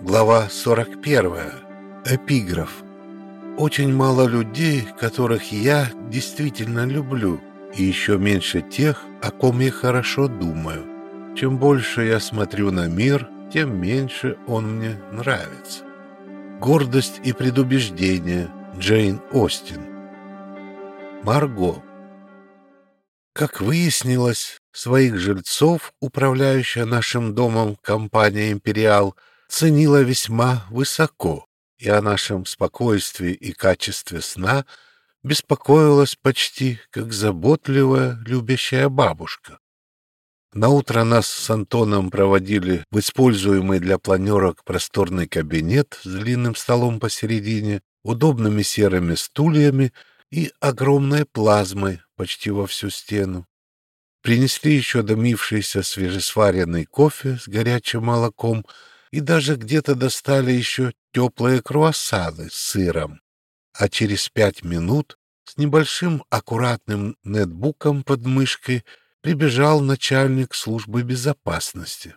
Глава 41. Эпиграф. Очень мало людей, которых я действительно люблю, и еще меньше тех, о ком я хорошо думаю. Чем больше я смотрю на мир, тем меньше он мне нравится. Гордость и предубеждение. Джейн Остин. Марго. Как выяснилось, своих жильцов, управляющая нашим домом компания «Империал», ценила весьма высоко, и о нашем спокойствии и качестве сна беспокоилась почти как заботливая, любящая бабушка. Наутро нас с Антоном проводили в используемый для планерок просторный кабинет с длинным столом посередине, удобными серыми стульями и огромной плазмой почти во всю стену. Принесли еще дымившийся свежесваренный кофе с горячим молоком и даже где-то достали еще теплые круассаны с сыром. А через пять минут с небольшим аккуратным нетбуком под мышкой прибежал начальник службы безопасности.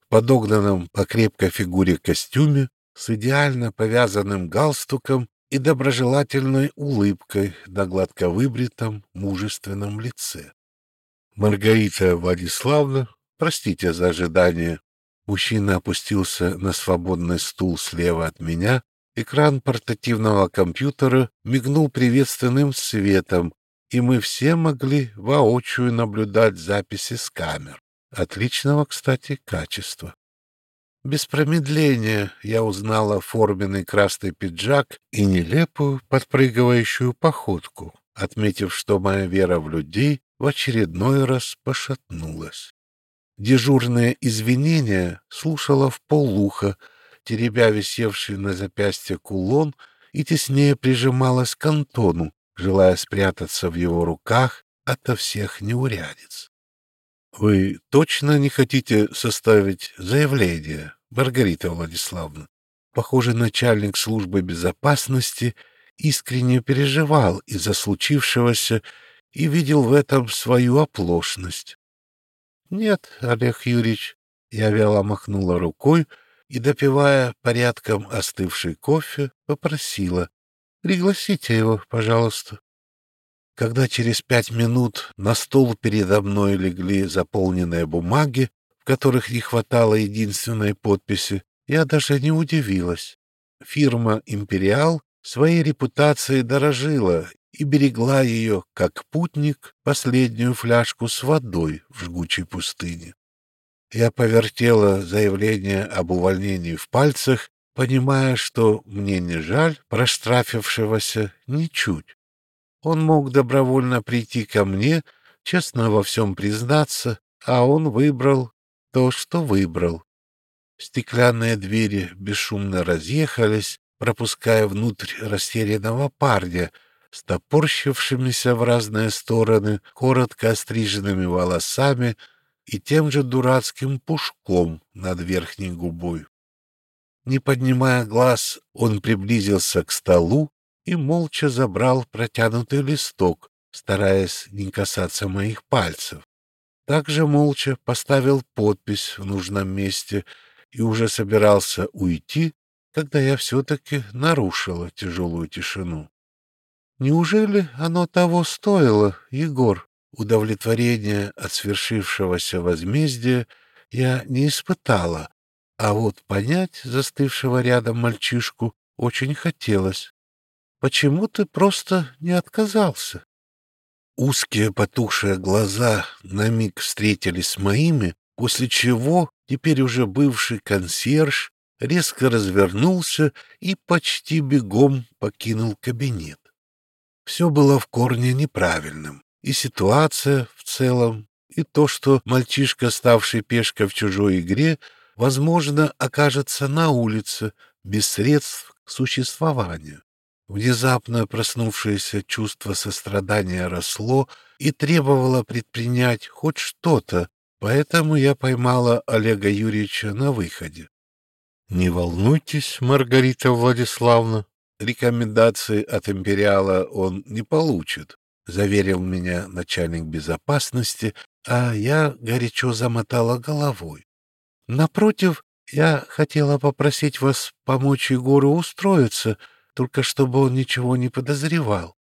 В подогнанном по крепкой фигуре костюме, с идеально повязанным галстуком и доброжелательной улыбкой на гладко выбритом мужественном лице. Маргарита Владиславна, простите за ожидание, мужчина опустился на свободный стул слева от меня, экран портативного компьютера мигнул приветственным светом, и мы все могли воочию наблюдать записи с камер. Отличного, кстати, качества. Без промедления я узнала форменный красный пиджак и нелепую подпрыгивающую походку, отметив, что моя вера в людей в очередной раз пошатнулась. Дежурное извинение слушала в полуха, теребя висевший на запястье кулон, и теснее прижималась к Антону, желая спрятаться в его руках ото всех неурядиц. — Вы точно не хотите составить заявление, Маргарита Владиславовна? Похоже, начальник службы безопасности искренне переживал из-за случившегося и видел в этом свою оплошность. — Нет, Олег Юрьевич, я вяло махнула рукой и, допивая порядком остывший кофе, попросила. Пригласите его, пожалуйста. Когда через пять минут на стол передо мной легли заполненные бумаги, в которых не хватало единственной подписи, я даже не удивилась. Фирма «Империал» своей репутацией дорожила и берегла ее, как путник, последнюю фляжку с водой в жгучей пустыне. Я повертела заявление об увольнении в пальцах понимая, что мне не жаль проштрафившегося ничуть. Он мог добровольно прийти ко мне, честно во всем признаться, а он выбрал то, что выбрал. Стеклянные двери бесшумно разъехались, пропуская внутрь растерянного парня с топорщившимися в разные стороны коротко остриженными волосами и тем же дурацким пушком над верхней губой. Не поднимая глаз, он приблизился к столу и молча забрал протянутый листок, стараясь не касаться моих пальцев. Также молча поставил подпись в нужном месте и уже собирался уйти, когда я все-таки нарушила тяжелую тишину. «Неужели оно того стоило, Егор?» Удовлетворение от свершившегося возмездия я не испытала, а вот понять застывшего рядом мальчишку очень хотелось. Почему ты просто не отказался? Узкие потухшие глаза на миг встретились с моими, после чего теперь уже бывший консьерж резко развернулся и почти бегом покинул кабинет. Все было в корне неправильным, и ситуация в целом, и то, что мальчишка, ставший пешкой в чужой игре, возможно, окажется на улице без средств к существованию. Внезапно проснувшееся чувство сострадания росло и требовало предпринять хоть что-то, поэтому я поймала Олега Юрьевича на выходе. — Не волнуйтесь, Маргарита Владиславовна, рекомендации от империала он не получит, — заверил меня начальник безопасности, а я горячо замотала головой. Напротив, Я хотела попросить вас помочь Егору устроиться, только чтобы он ничего не подозревал.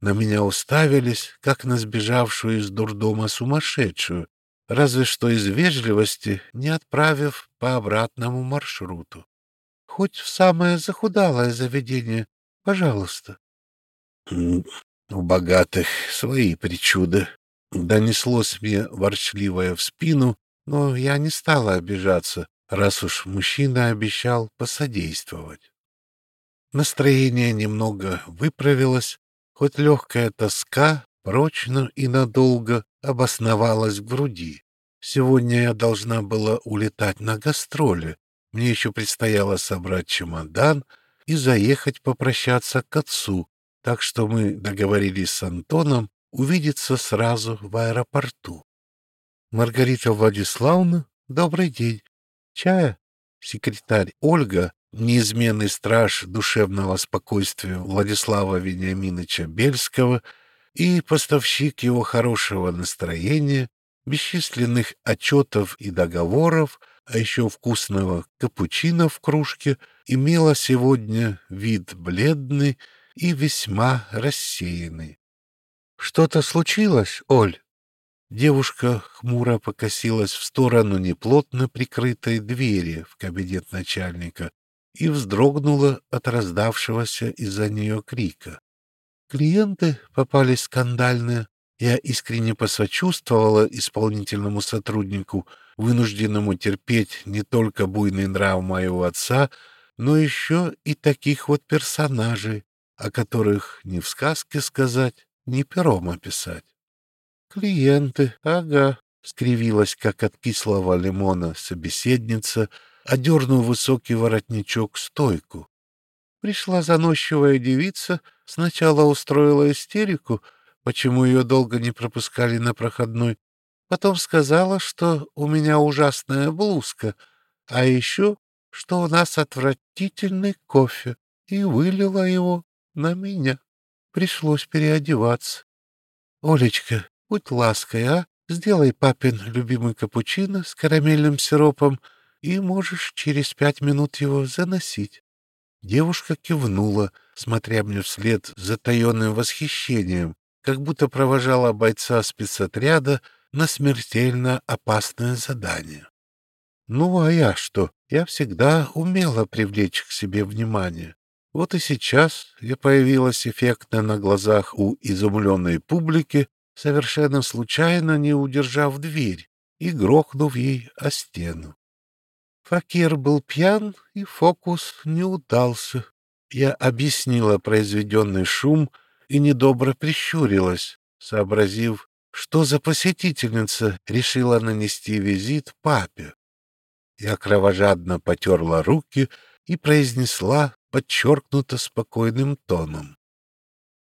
На меня уставились, как на сбежавшую из дурдома сумасшедшую, разве что из вежливости, не отправив по обратному маршруту. Хоть в самое захудалое заведение, пожалуйста. У богатых свои причуды. Донеслось мне ворчливое в спину, но я не стала обижаться, раз уж мужчина обещал посодействовать. Настроение немного выправилось, хоть легкая тоска прочно и надолго обосновалась в груди. Сегодня я должна была улетать на гастроли. Мне еще предстояло собрать чемодан и заехать попрощаться к отцу, так что мы договорились с Антоном увидеться сразу в аэропорту. Маргарита Владиславовна, добрый день. Чая? Секретарь Ольга, неизменный страж душевного спокойствия Владислава Вениаминовича Бельского и поставщик его хорошего настроения, бесчисленных отчетов и договоров, а еще вкусного капучино в кружке, имела сегодня вид бледный и весьма рассеянный. — Что-то случилось, Оль? Девушка хмуро покосилась в сторону неплотно прикрытой двери в кабинет начальника и вздрогнула от раздавшегося из-за нее крика. Клиенты попались скандальные. Я искренне посочувствовала исполнительному сотруднику, вынужденному терпеть не только буйный нрав моего отца, но еще и таких вот персонажей, о которых ни в сказке сказать, ни пером описать. «Клиенты, ага», — скривилась, как от кислого лимона, собеседница — одернул высокий воротничок стойку. Пришла заносчивая девица, сначала устроила истерику, почему ее долго не пропускали на проходной, потом сказала, что у меня ужасная блузка, а еще, что у нас отвратительный кофе, и вылила его на меня. Пришлось переодеваться. — Олечка, будь лаской, а? Сделай папин любимый капучино с карамельным сиропом — и можешь через пять минут его заносить. Девушка кивнула, смотря мне вслед с затаенным восхищением, как будто провожала бойца спецотряда на смертельно опасное задание. Ну, а я что? Я всегда умела привлечь к себе внимание. Вот и сейчас я появилась эффектно на глазах у изумленной публики, совершенно случайно не удержав дверь и грохнув ей о стену. Факир был пьян, и фокус не удался. Я объяснила произведенный шум и недобро прищурилась, сообразив, что за посетительница решила нанести визит папе. Я кровожадно потерла руки и произнесла подчеркнуто спокойным тоном.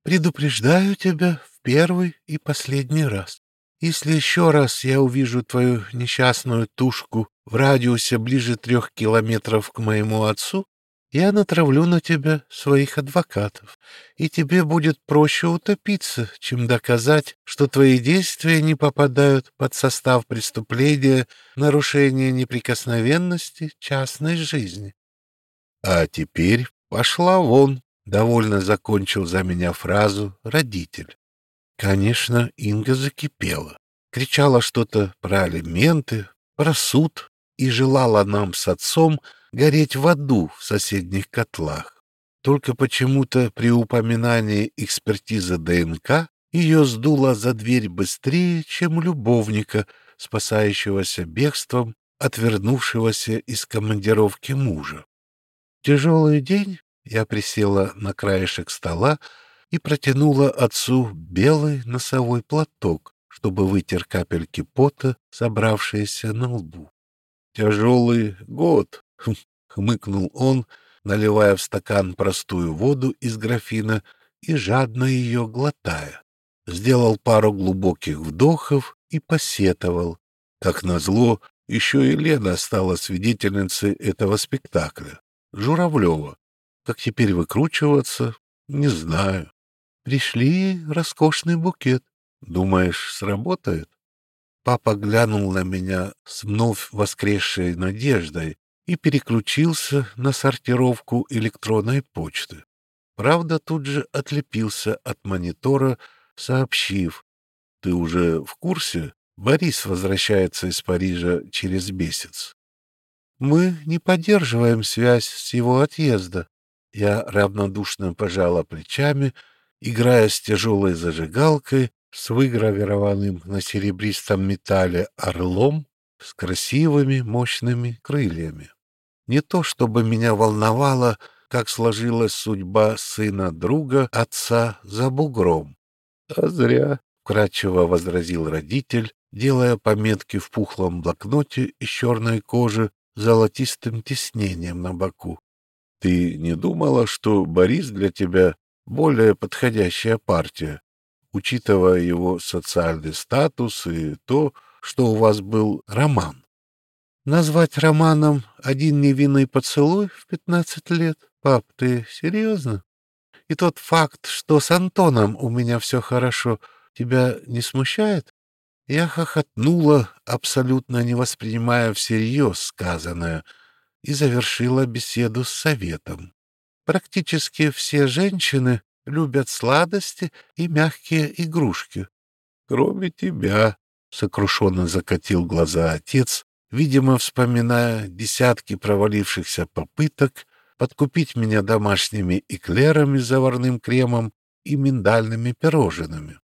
«Предупреждаю тебя в первый и последний раз. Если еще раз я увижу твою несчастную тушку в радиусе ближе трех километров к моему отцу, я натравлю на тебя своих адвокатов, и тебе будет проще утопиться, чем доказать, что твои действия не попадают под состав преступления нарушения неприкосновенности частной жизни. А теперь пошла вон, довольно закончил за меня фразу родитель. Конечно, Инга закипела, кричала что-то про алименты, про суд, и желала нам с отцом гореть в аду в соседних котлах. Только почему-то при упоминании экспертизы ДНК ее сдуло за дверь быстрее, чем любовника, спасающегося бегством, отвернувшегося из командировки мужа. Тяжелый день я присела на краешек стола и протянула отцу белый носовой платок, чтобы вытер капельки пота, собравшиеся на лбу. Тяжелый год, хм, хмыкнул он, наливая в стакан простую воду из графина и жадно ее глотая. Сделал пару глубоких вдохов и посетовал. Как назло, еще и Лена стала свидетельницей этого спектакля. Журавлева. Как теперь выкручиваться, не знаю. Пришли роскошный букет. Думаешь, сработает? Папа глянул на меня с вновь воскресшей надеждой, и переключился на сортировку электронной почты. Правда, тут же отлепился от монитора, сообщив, «Ты уже в курсе? Борис возвращается из Парижа через месяц». «Мы не поддерживаем связь с его отъезда». Я равнодушно пожала плечами, играя с тяжелой зажигалкой, с выгравированным на серебристом металле орлом с красивыми мощными крыльями. Не то чтобы меня волновало, как сложилась судьба сына друга отца за бугром. — А зря, — вкратчиво возразил родитель, делая пометки в пухлом блокноте из черной кожи золотистым тиснением на боку. — Ты не думала, что Борис для тебя более подходящая партия, учитывая его социальный статус и то, что у вас был роман? Назвать романом один невинный поцелуй в пятнадцать лет? Пап, ты серьезно? И тот факт, что с Антоном у меня все хорошо, тебя не смущает? Я хохотнула, абсолютно не воспринимая всерьез сказанное, и завершила беседу с советом. Практически все женщины любят сладости и мягкие игрушки. — Кроме тебя, — сокрушенно закатил глаза отец, видимо, вспоминая десятки провалившихся попыток подкупить меня домашними эклерами с заварным кремом и миндальными пирожными.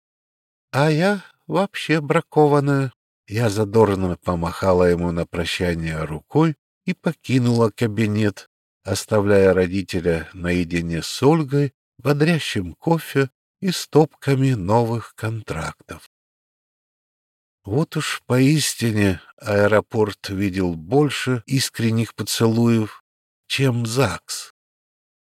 А я вообще бракованная. Я задорно помахала ему на прощание рукой и покинула кабинет, оставляя родителя наедине с Ольгой, бодрящим кофе и стопками новых контрактов. Вот уж поистине аэропорт видел больше искренних поцелуев, чем ЗАГС.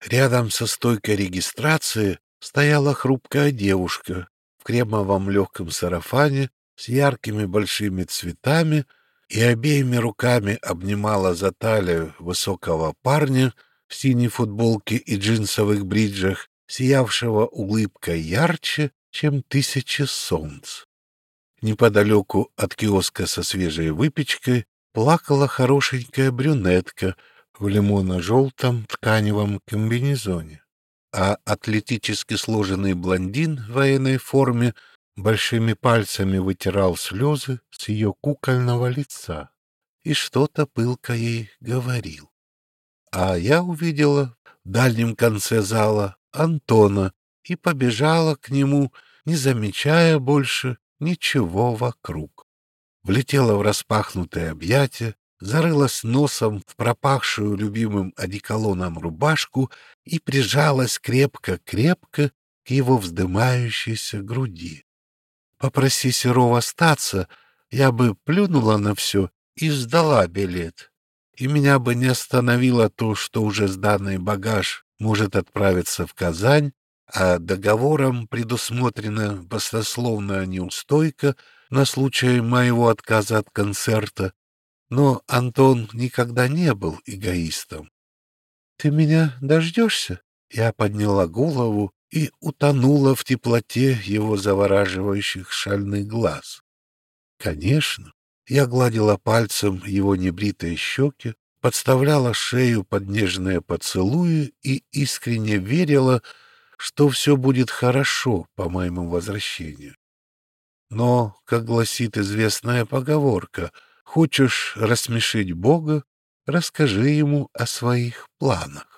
Рядом со стойкой регистрации стояла хрупкая девушка в кремовом легком сарафане с яркими большими цветами и обеими руками обнимала за талию высокого парня в синей футболке и джинсовых бриджах, сиявшего улыбкой ярче, чем тысячи солнц. Неподалеку от киоска со свежей выпечкой плакала хорошенькая брюнетка в лимонно-желтом тканевом комбинезоне, а атлетически сложенный блондин в военной форме большими пальцами вытирал слезы с ее кукольного лица и что-то пылко ей говорил. А я увидела в дальнем конце зала Антона и побежала к нему, не замечая больше ничего вокруг. Влетела в распахнутое объятие, зарылась носом в пропахшую любимым одеколоном рубашку и прижалась крепко-крепко к его вздымающейся груди. Попроси Серова остаться, я бы плюнула на все и сдала билет. И меня бы не остановило то, что уже сданный багаж может отправиться в Казань, а договором предусмотрена баснословная неустойка на случай моего отказа от концерта, но Антон никогда не был эгоистом. — Ты меня дождешься? Я подняла голову и утонула в теплоте его завораживающих шальных глаз. Конечно, я гладила пальцем его небритые щеки, подставляла шею под нежные поцелуи и искренне верила, что все будет хорошо по моему возвращению. Но, как гласит известная поговорка, хочешь рассмешить Бога, расскажи ему о своих планах.